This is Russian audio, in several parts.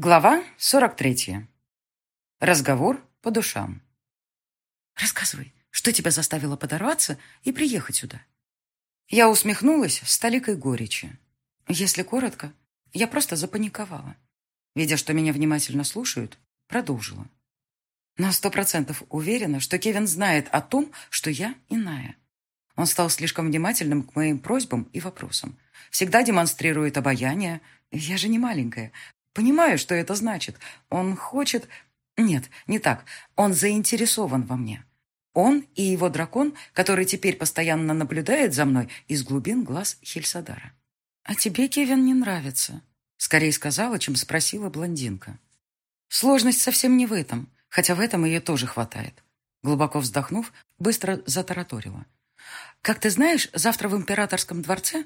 Глава 43. Разговор по душам. Рассказывай, что тебя заставило подорваться и приехать сюда? Я усмехнулась с толикой горечи. Если коротко, я просто запаниковала. Видя, что меня внимательно слушают, продолжила. На сто процентов уверена, что Кевин знает о том, что я иная. Он стал слишком внимательным к моим просьбам и вопросам. Всегда демонстрирует обаяние. Я же не маленькая, Понимаю, что это значит. Он хочет... Нет, не так. Он заинтересован во мне. Он и его дракон, который теперь постоянно наблюдает за мной из глубин глаз Хельсадара. «А тебе, Кевин, не нравится?» Скорее сказала, чем спросила блондинка. Сложность совсем не в этом, хотя в этом ее тоже хватает. Глубоко вздохнув, быстро затараторила. «Как ты знаешь, завтра в императорском дворце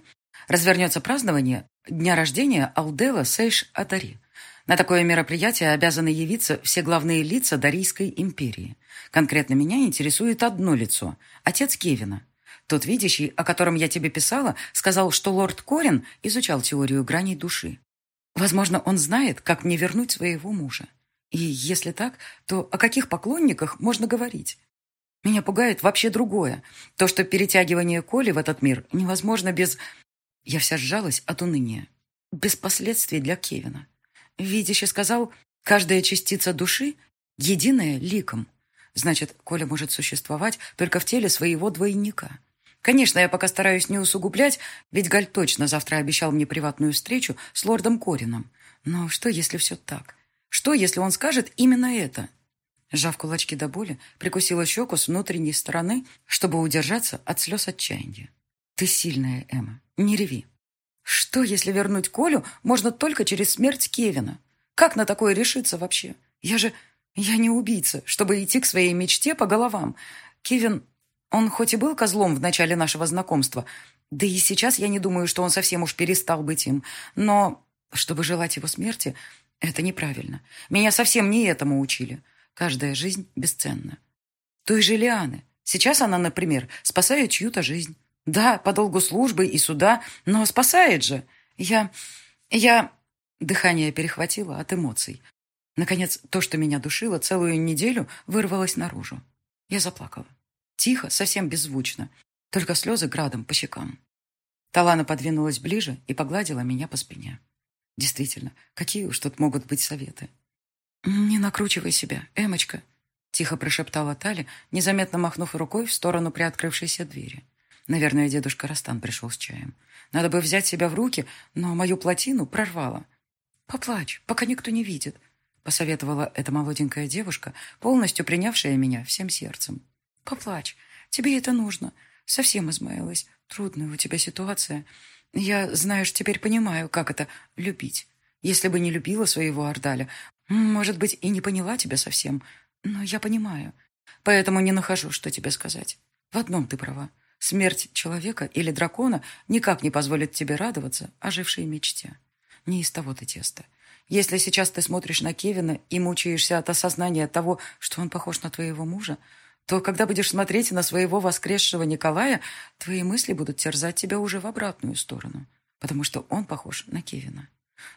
развернется празднование дня рождения Алдела Сейш Атари. На такое мероприятие обязаны явиться все главные лица Дарийской империи. Конкретно меня интересует одно лицо – отец Кевина. Тот видящий, о котором я тебе писала, сказал, что лорд Корин изучал теорию граней души. Возможно, он знает, как мне вернуть своего мужа. И если так, то о каких поклонниках можно говорить? Меня пугает вообще другое. То, что перетягивание Коли в этот мир невозможно без... Я вся сжалась от уныния. Без последствий для Кевина. Видящий сказал, каждая частица души единая ликом. Значит, Коля может существовать только в теле своего двойника. Конечно, я пока стараюсь не усугублять, ведь Галь точно завтра обещал мне приватную встречу с лордом Корином. Но что, если все так? Что, если он скажет именно это? Сжав кулачки до боли, прикусила щеку с внутренней стороны, чтобы удержаться от слез отчаяния. Ты сильная, Эмма, не реви. Что, если вернуть Колю можно только через смерть Кевина? Как на такое решиться вообще? Я же... Я не убийца, чтобы идти к своей мечте по головам. Кевин, он хоть и был козлом в начале нашего знакомства, да и сейчас я не думаю, что он совсем уж перестал быть им, но чтобы желать его смерти, это неправильно. Меня совсем не этому учили. Каждая жизнь бесценна. Той же Лианы. Сейчас она, например, спасает чью-то жизнь. Да, по долгу службы и суда, но спасает же. Я... я... Дыхание перехватило от эмоций. Наконец, то, что меня душило целую неделю, вырвалось наружу. Я заплакала. Тихо, совсем беззвучно. Только слезы градом по щекам. Талана подвинулась ближе и погладила меня по спине. Действительно, какие уж тут могут быть советы? «Не накручивай себя, Эмочка», — тихо прошептала Тали, незаметно махнув рукой в сторону приоткрывшейся двери. Наверное, дедушка Растан пришел с чаем. Надо бы взять себя в руки, но мою плотину прорвало. «Поплачь, пока никто не видит», — посоветовала эта молоденькая девушка, полностью принявшая меня всем сердцем. «Поплачь, тебе это нужно. Совсем измаялась. Трудная у тебя ситуация. Я, знаешь, теперь понимаю, как это — любить. Если бы не любила своего Ордаля, может быть, и не поняла тебя совсем, но я понимаю. Поэтому не нахожу, что тебе сказать. В одном ты права. Смерть человека или дракона никак не позволит тебе радоваться ожившей мечте. Не из того ты теста. Если сейчас ты смотришь на Кевина и мучаешься от осознания того, что он похож на твоего мужа, то когда будешь смотреть на своего воскресшего Николая, твои мысли будут терзать тебя уже в обратную сторону, потому что он похож на Кевина.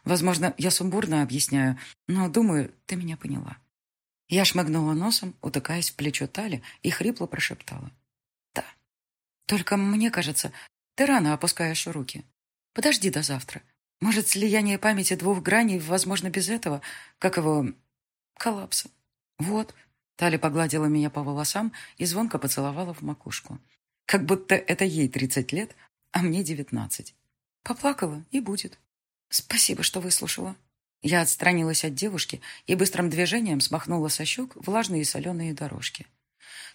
Возможно, я сумбурно объясняю, но, думаю, ты меня поняла. Я шмыгнула носом, утыкаясь в плечо Тали, и хрипло прошептала. Только мне кажется, ты рано опускаешь руки. Подожди до завтра. Может, слияние памяти двух граней возможно без этого, как его... коллапса. Вот. Тали погладила меня по волосам и звонко поцеловала в макушку. Как будто это ей тридцать лет, а мне девятнадцать. Поплакала и будет. Спасибо, что выслушала. Я отстранилась от девушки и быстрым движением смахнула со щек влажные соленые дорожки.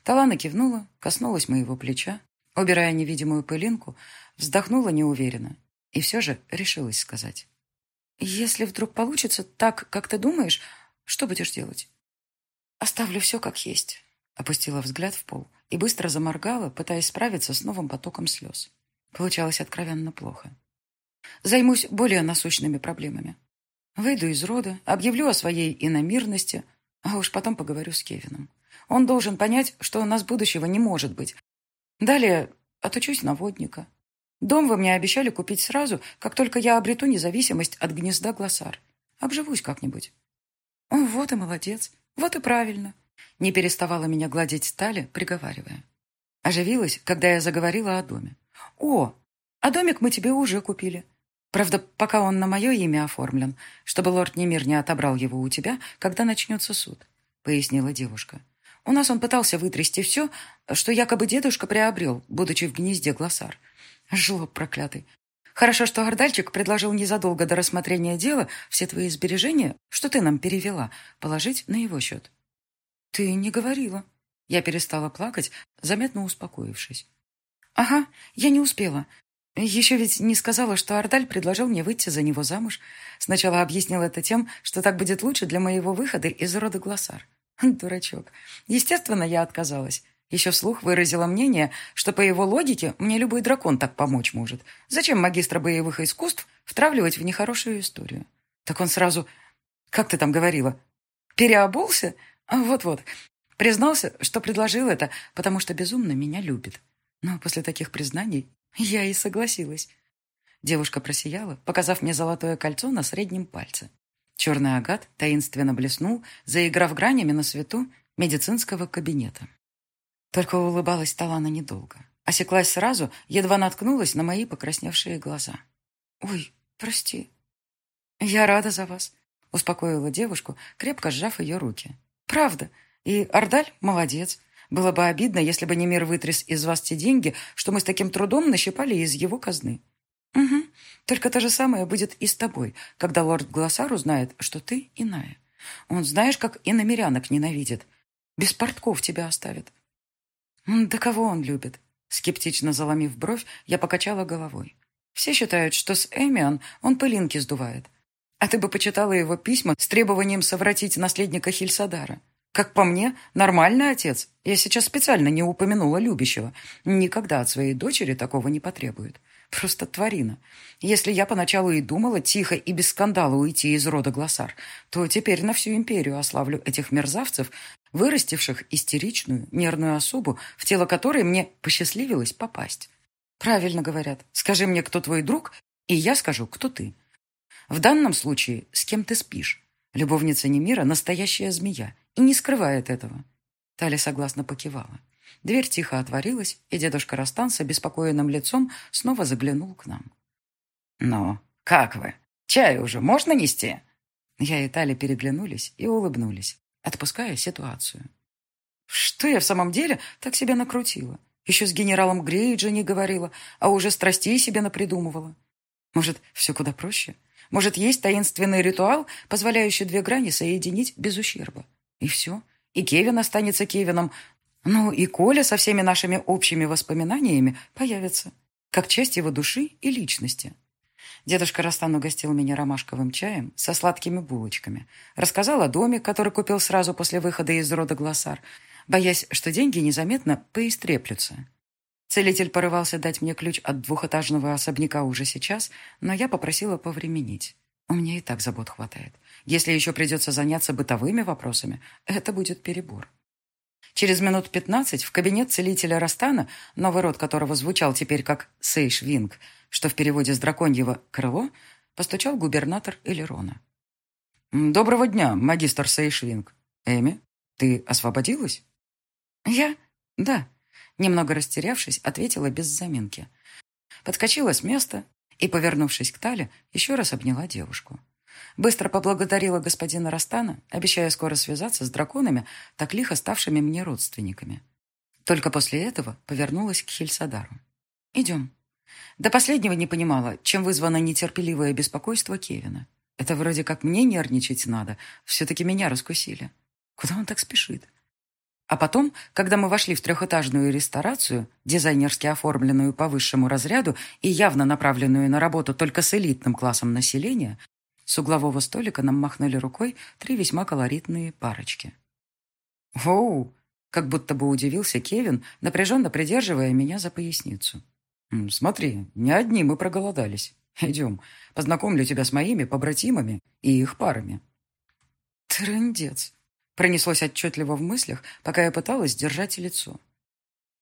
Талана кивнула, коснулась моего плеча, Убирая невидимую пылинку, вздохнула неуверенно и все же решилась сказать. «Если вдруг получится так, как ты думаешь, что будешь делать?» «Оставлю все как есть», — опустила взгляд в пол и быстро заморгала, пытаясь справиться с новым потоком слез. Получалось откровенно плохо. «Займусь более насущными проблемами. Выйду из рода, объявлю о своей иномирности, а уж потом поговорю с Кевином. Он должен понять, что у нас будущего не может быть, Далее отучусь на водника. Дом вы мне обещали купить сразу, как только я обрету независимость от гнезда глоссар. Обживусь как-нибудь. О, вот и молодец. Вот и правильно. Не переставала меня гладить Таля, приговаривая. Оживилась, когда я заговорила о доме. О, а домик мы тебе уже купили. Правда, пока он на мое имя оформлен, чтобы лорд Немир не отобрал его у тебя, когда начнется суд, пояснила девушка. У нас он пытался вытрясти все, что якобы дедушка приобрел, будучи в гнезде глоссар. Жлоб проклятый. Хорошо, что Гордальчик предложил незадолго до рассмотрения дела все твои сбережения, что ты нам перевела, положить на его счет. Ты не говорила. Я перестала плакать, заметно успокоившись. Ага, я не успела. Еще ведь не сказала, что Ардаль предложил мне выйти за него замуж. Сначала объяснил это тем, что так будет лучше для моего выхода из рода Глоссар. Дурачок. Естественно, я отказалась. Еще вслух выразила мнение, что по его логике мне любой дракон так помочь может. Зачем магистра боевых искусств втравливать в нехорошую историю? Так он сразу... Как ты там говорила? Переобулся? А вот-вот. Признался, что предложил это, потому что безумно меня любит. Но после таких признаний я и согласилась. Девушка просияла, показав мне золотое кольцо на среднем пальце. Черный агат таинственно блеснул, заиграв гранями на свету медицинского кабинета. Только улыбалась Талана недолго. Осеклась сразу, едва наткнулась на мои покрасневшие глаза. «Ой, прости». «Я рада за вас», — успокоила девушку, крепко сжав ее руки. «Правда. И Ардаль молодец. Было бы обидно, если бы Немир вытряс из вас те деньги, что мы с таким трудом нащипали из его казны. Только то же самое будет и с тобой, когда лорд Глоссар узнает, что ты иная. Он знаешь, как и намерянок ненавидит. Без портков тебя оставит. Да кого он любит? Скептично заломив бровь, я покачала головой. Все считают, что с Эмиан он пылинки сдувает. А ты бы почитала его письма с требованием совратить наследника Хильсадара. Как по мне, нормальный отец. Я сейчас специально не упомянула любящего. Никогда от своей дочери такого не потребует. Просто тварина. Если я поначалу и думала тихо и без скандала уйти из рода Глоссар, то теперь на всю империю ославлю этих мерзавцев, вырастивших истеричную, нервную особу, в тело которой мне посчастливилось попасть. Правильно говорят. Скажи мне, кто твой друг, и я скажу, кто ты. В данном случае, с кем ты спишь. Любовница Немира – настоящая змея и не скрывает этого. Таля согласно покивала. Дверь тихо отворилась, и дедушка Растан с обеспокоенным лицом снова заглянул к нам. «Ну, как вы? Чай уже можно нести?» Я и Таля переглянулись и улыбнулись, отпуская ситуацию. «Что я в самом деле так себя накрутила? Еще с генералом Грейджа не говорила, а уже страстей себе напридумывала. Может, все куда проще?» Может, есть таинственный ритуал, позволяющий две грани соединить без ущерба. И все. И Кевин останется Кевином. Ну, и Коля со всеми нашими общими воспоминаниями появится. Как часть его души и личности. Дедушка Растан угостил меня ромашковым чаем со сладкими булочками. Рассказал о доме, который купил сразу после выхода из рода Глоссар, боясь, что деньги незаметно поистреплются. Целитель порывался дать мне ключ от двухэтажного особняка уже сейчас, но я попросила повременить. У меня и так забот хватает. Если еще придется заняться бытовыми вопросами, это будет перебор. Через минут пятнадцать в кабинет целителя Растана, новый род которого звучал теперь как Сейшвинг, что в переводе с драконьего «крыло», постучал губернатор Элерона. «Доброго дня, магистр Сейшвинг. Эми, ты освободилась?» «Я? Да. Немного растерявшись, ответила без заминки. Подскочила с места и, повернувшись к Тале, еще раз обняла девушку. Быстро поблагодарила господина Растана, обещая скоро связаться с драконами, так лихо ставшими мне родственниками. Только после этого повернулась к Хельсадару. «Идем». До последнего не понимала, чем вызвано нетерпеливое беспокойство Кевина. Это вроде как мне нервничать надо. Все-таки меня раскусили. Куда он так спешит? А потом, когда мы вошли в трехэтажную ресторацию, дизайнерски оформленную по высшему разряду и явно направленную на работу только с элитным классом населения, с углового столика нам махнули рукой три весьма колоритные парочки. «Оу!» — как будто бы удивился Кевин, напряженно придерживая меня за поясницу. «Смотри, не одни мы проголодались. Идем, познакомлю тебя с моими побратимами и их парами». «Трындец!» Пронеслось отчетливо в мыслях, пока я пыталась держать лицо.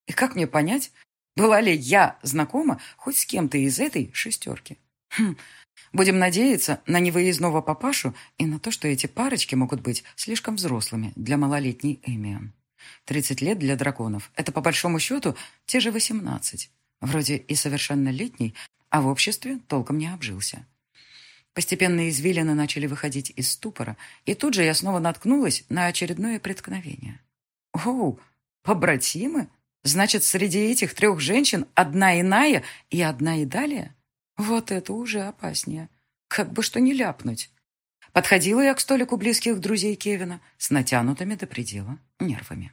И как мне понять, была ли я знакома хоть с кем-то из этой шестерки? Хм, Будем надеяться на невыездного папашу и на то, что эти парочки могут быть слишком взрослыми для малолетней Эмиан. Тридцать лет для драконов – это, по большому счету, те же восемнадцать. Вроде и совершеннолетний, а в обществе толком не обжился. Постепенно извилины начали выходить из ступора, и тут же я снова наткнулась на очередное преткновение. «Оу, побратимы? Значит, среди этих трех женщин одна иная и одна идалия? Вот это уже опаснее. Как бы что не ляпнуть». Подходила я к столику близких друзей Кевина с натянутыми до предела нервами.